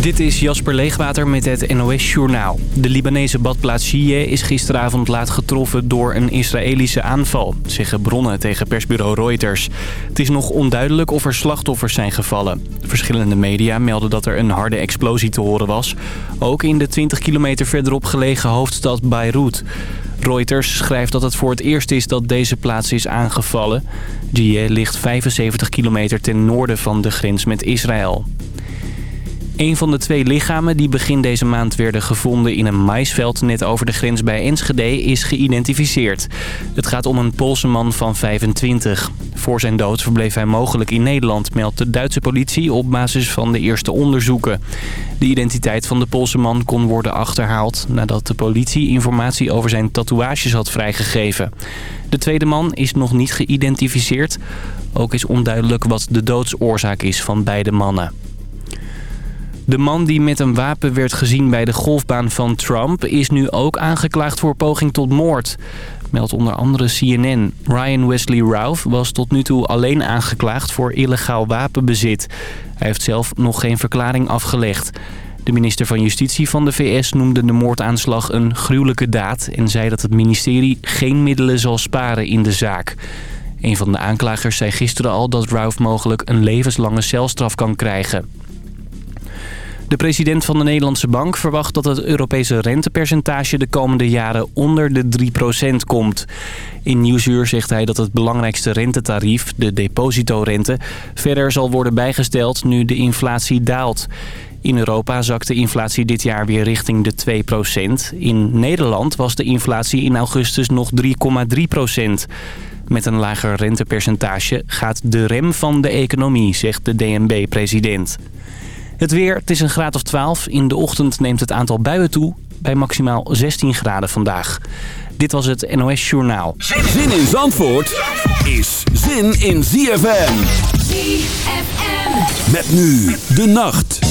Dit is Jasper Leegwater met het NOS Journaal. De Libanese badplaats Shiyeh is gisteravond laat getroffen door een Israëlische aanval, zeggen bronnen tegen persbureau Reuters. Het is nog onduidelijk of er slachtoffers zijn gevallen. Verschillende media melden dat er een harde explosie te horen was. Ook in de 20 kilometer verderop gelegen hoofdstad Beirut. Reuters schrijft dat het voor het eerst is dat deze plaats is aangevallen. Shiyeh ligt 75 kilometer ten noorden van de grens met Israël. Een van de twee lichamen die begin deze maand werden gevonden in een maisveld net over de grens bij Enschede is geïdentificeerd. Het gaat om een Poolse man van 25. Voor zijn dood verbleef hij mogelijk in Nederland, meldt de Duitse politie op basis van de eerste onderzoeken. De identiteit van de Poolse man kon worden achterhaald nadat de politie informatie over zijn tatoeages had vrijgegeven. De tweede man is nog niet geïdentificeerd. Ook is onduidelijk wat de doodsoorzaak is van beide mannen. De man die met een wapen werd gezien bij de golfbaan van Trump... is nu ook aangeklaagd voor poging tot moord. Meldt onder andere CNN. Ryan Wesley Ralph was tot nu toe alleen aangeklaagd voor illegaal wapenbezit. Hij heeft zelf nog geen verklaring afgelegd. De minister van Justitie van de VS noemde de moordaanslag een gruwelijke daad... en zei dat het ministerie geen middelen zal sparen in de zaak. Een van de aanklagers zei gisteren al dat Ralph mogelijk een levenslange celstraf kan krijgen. De president van de Nederlandse Bank verwacht dat het Europese rentepercentage de komende jaren onder de 3% komt. In Nieuwsuur zegt hij dat het belangrijkste rentetarief, de depositorente, verder zal worden bijgesteld nu de inflatie daalt. In Europa zakt de inflatie dit jaar weer richting de 2%. In Nederland was de inflatie in augustus nog 3,3%. Met een lager rentepercentage gaat de rem van de economie, zegt de DNB-president. Het weer, het is een graad of 12. In de ochtend neemt het aantal buien toe bij maximaal 16 graden vandaag. Dit was het NOS Journaal. Zin in Zandvoort is zin in ZFM. ZFM. Met nu de nacht.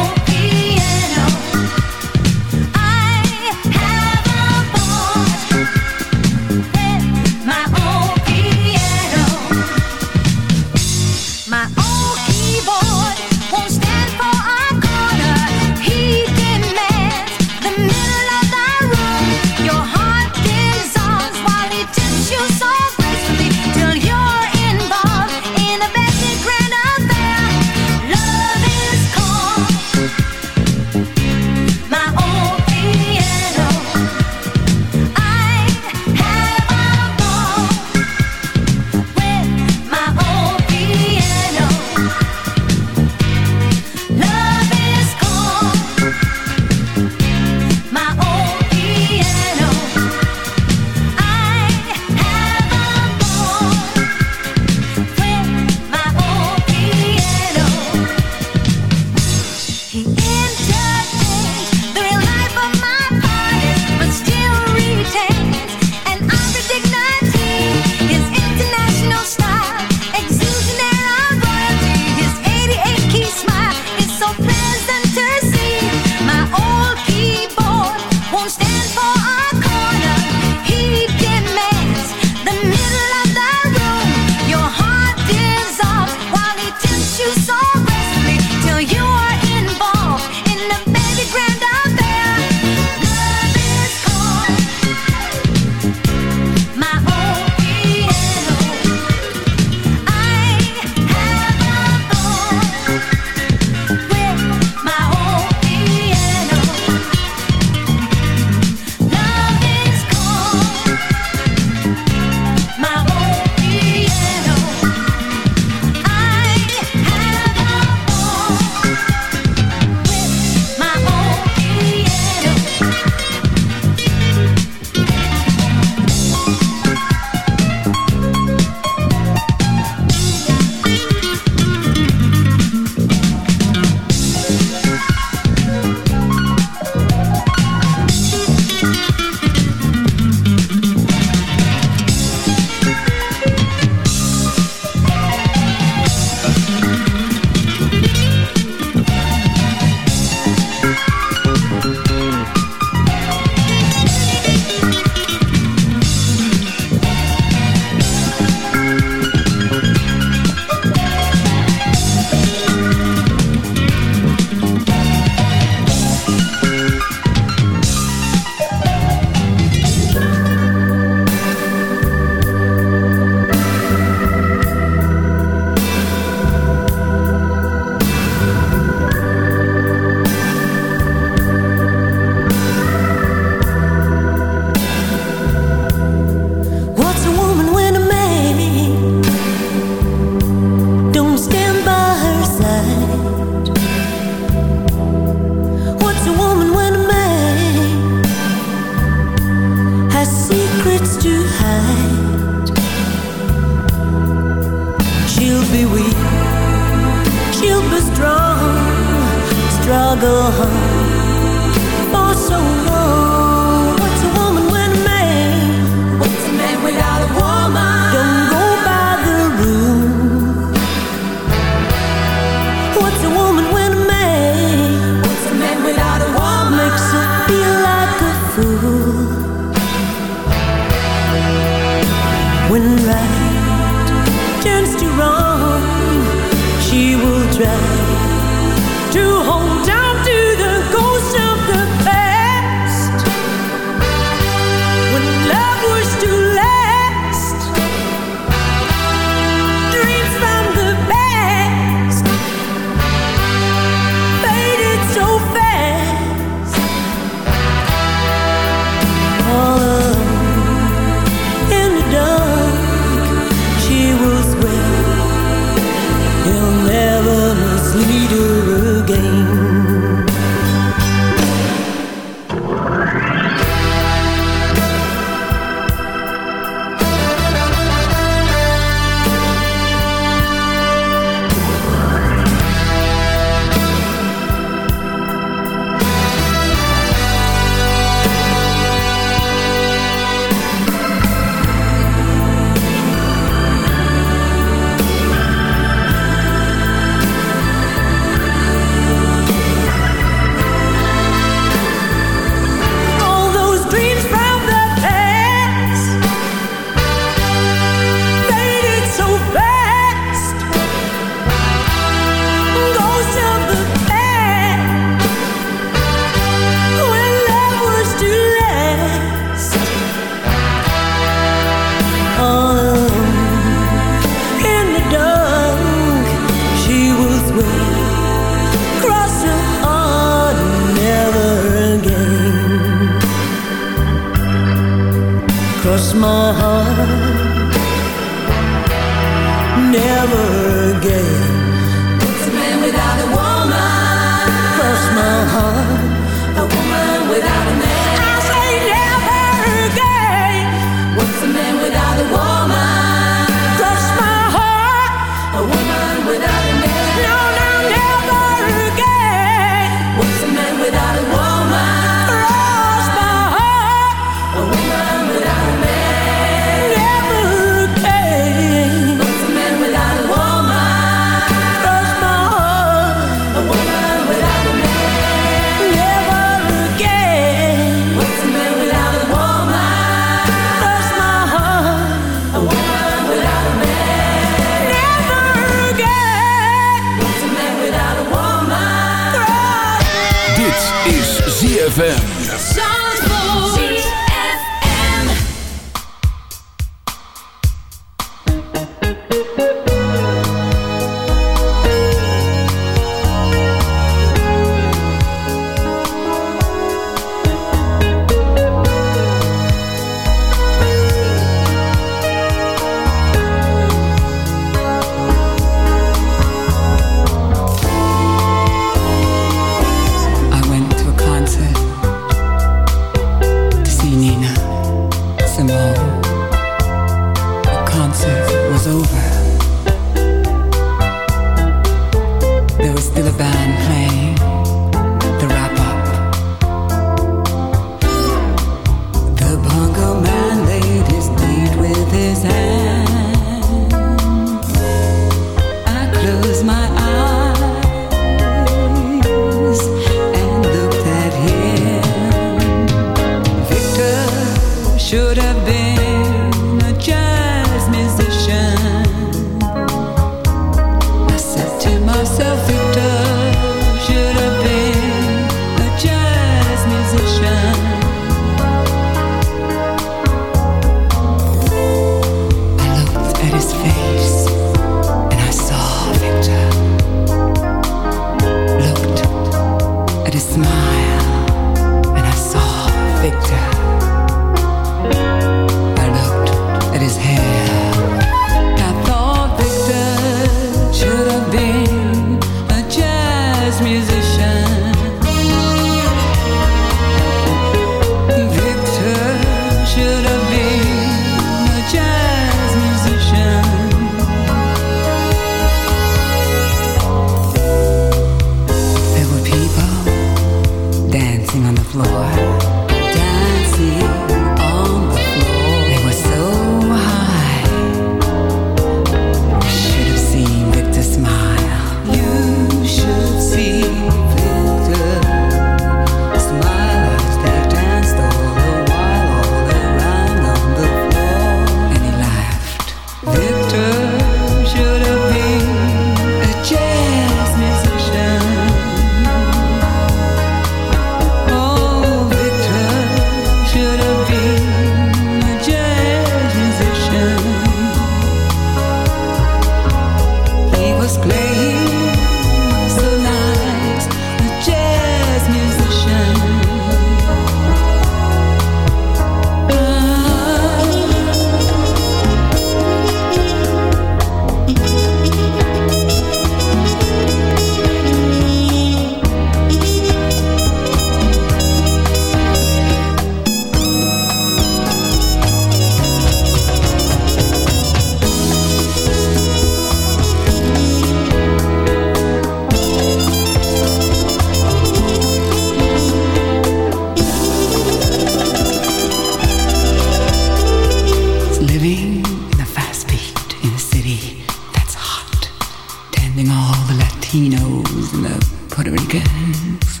seems.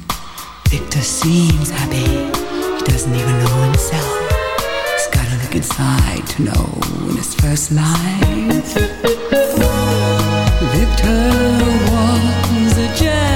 Victor seems happy. He doesn't even know himself. He's gotta look inside to know in his first life. Victor was a gem.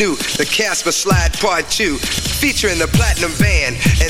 New, the Casper Slide Part 2, featuring the Platinum Band. And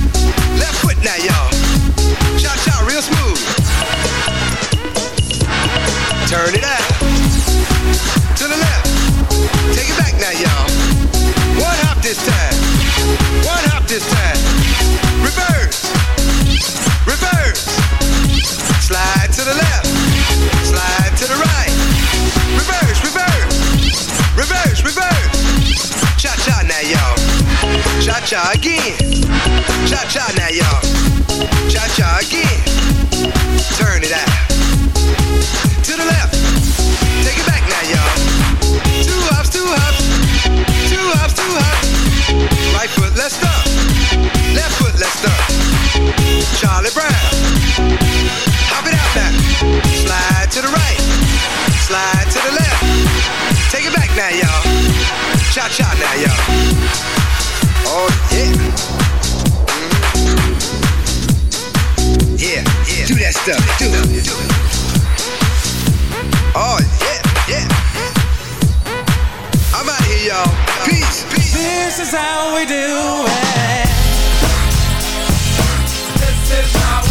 Now, y'all. Cha cha, real smooth. Turn it out. To the left. Take it back now, y'all. One hop this time. One hop this time. Reverse. Reverse. Slide to the left. Slide to the right. Reverse, reverse. Reverse, reverse. Cha cha now, y'all. Cha cha again. Cha cha now, y'all. Cha cha again. Turn it out. To the left. Take it back now, y'all. Two hops, two hops. Two hops, two hops. Right foot. Left foot. Charlie Brown. Hop it out now. Slide to the right. Slide to the left. Take it back now, y'all. Cha cha now, y'all. Oh, yeah. Do that stuff. Do it. Do it. Oh, yeah, yeah. I'm out here, y'all. Peace, peace. This is how we do it. This is how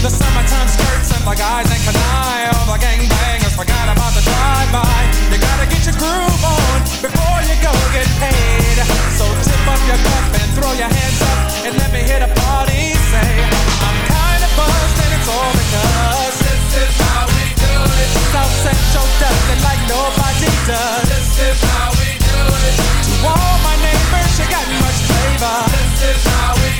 The summertime skirts and the guys in Kangol. All the gangbangers forgot about the drive-by. You gotta get your groove on before you go get paid. So tip up your cup and throw your hands up and let me hear the party say, I'm kinda buzzed and it's all because this is how we do it. South Central does it like nobody does. This is how we do it. To all my neighbors, you got much flavor. This is how we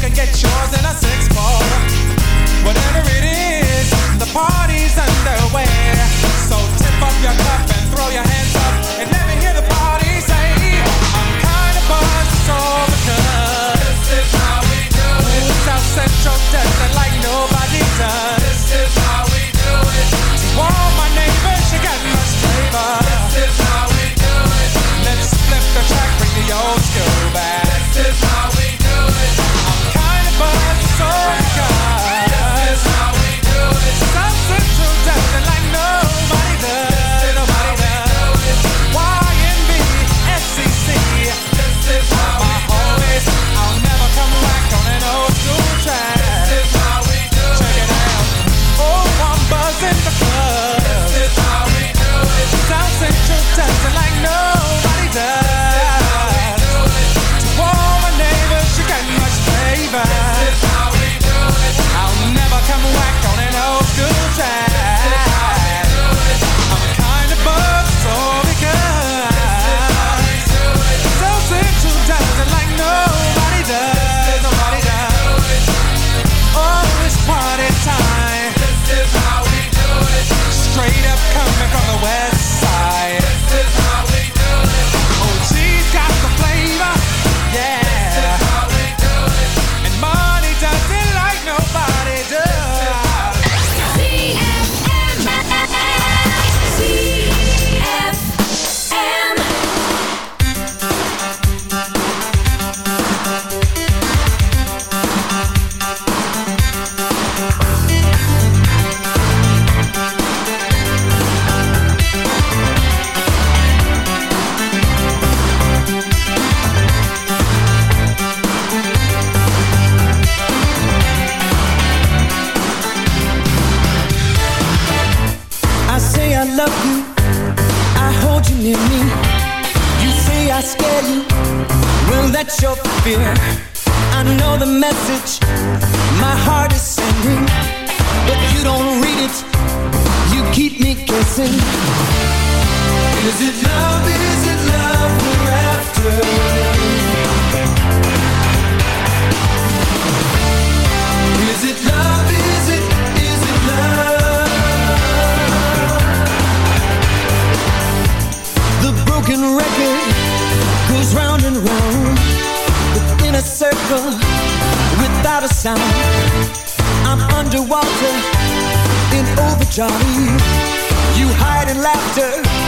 can get yours in a six four. Whatever it is, the party's underway. So tip up your cup and throw your hands up and let me hear the party say, I'm kinda buzzed, it's all because this is how we do it. South Central does it like nobody does. Me. Is it love? Is it love we're after? Is it love? Is it? Is it love? The broken record goes round and round within a circle without a sound. I'm underwater in overdrive. Laughter.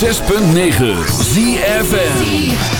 106.9 ZFN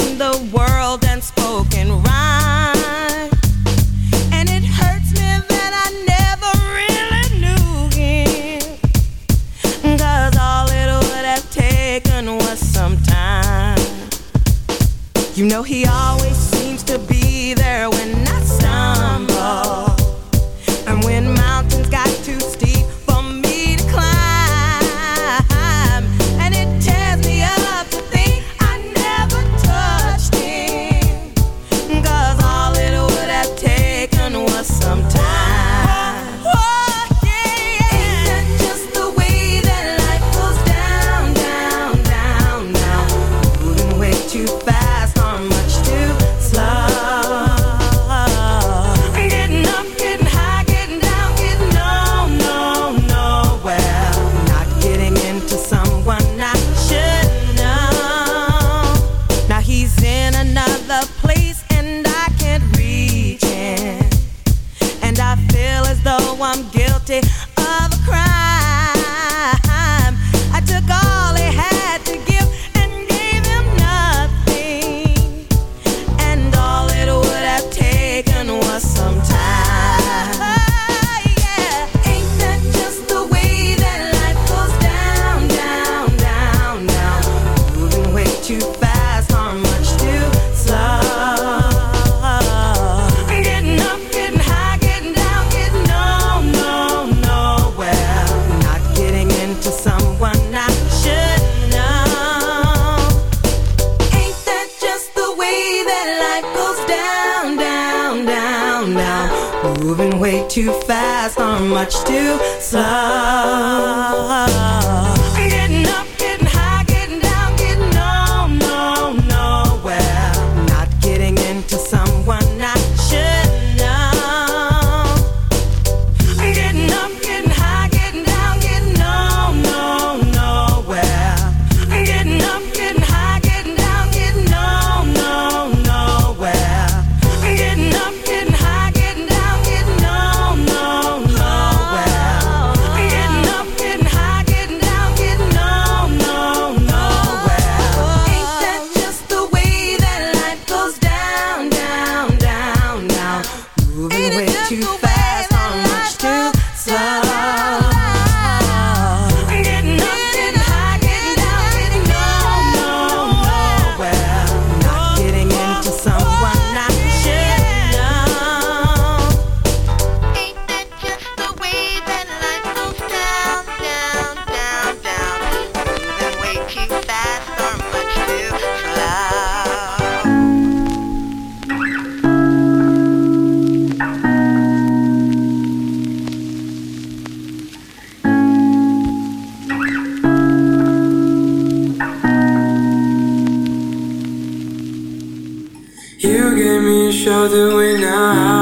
gave me a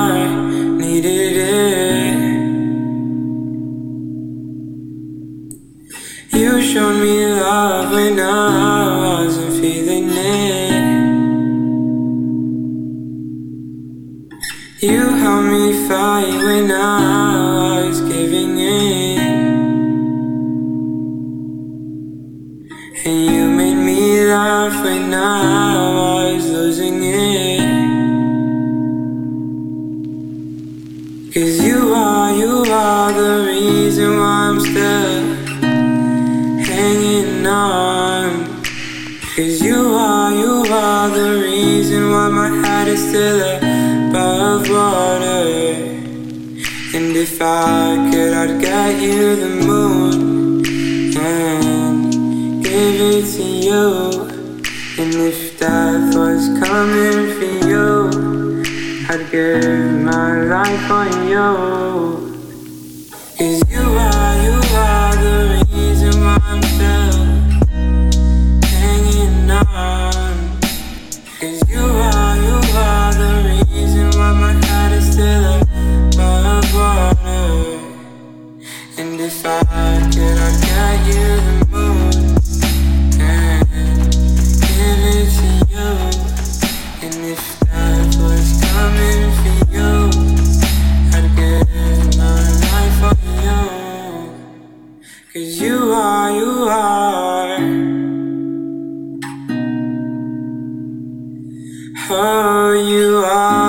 Oh, you are.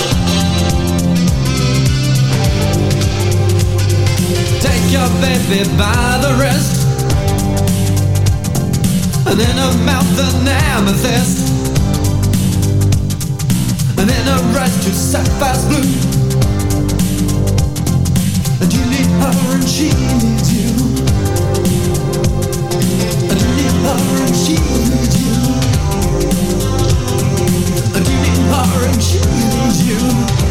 Your baby by the wrist. And in her mouth an amethyst. And in her eyes two sapphires blue. And you need her and she needs you. And you need her and she needs you. And you need her and she needs you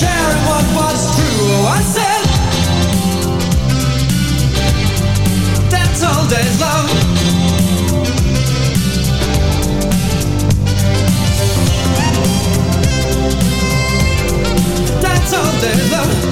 sharing what was true. I said, That's all there's love. That's all there's love.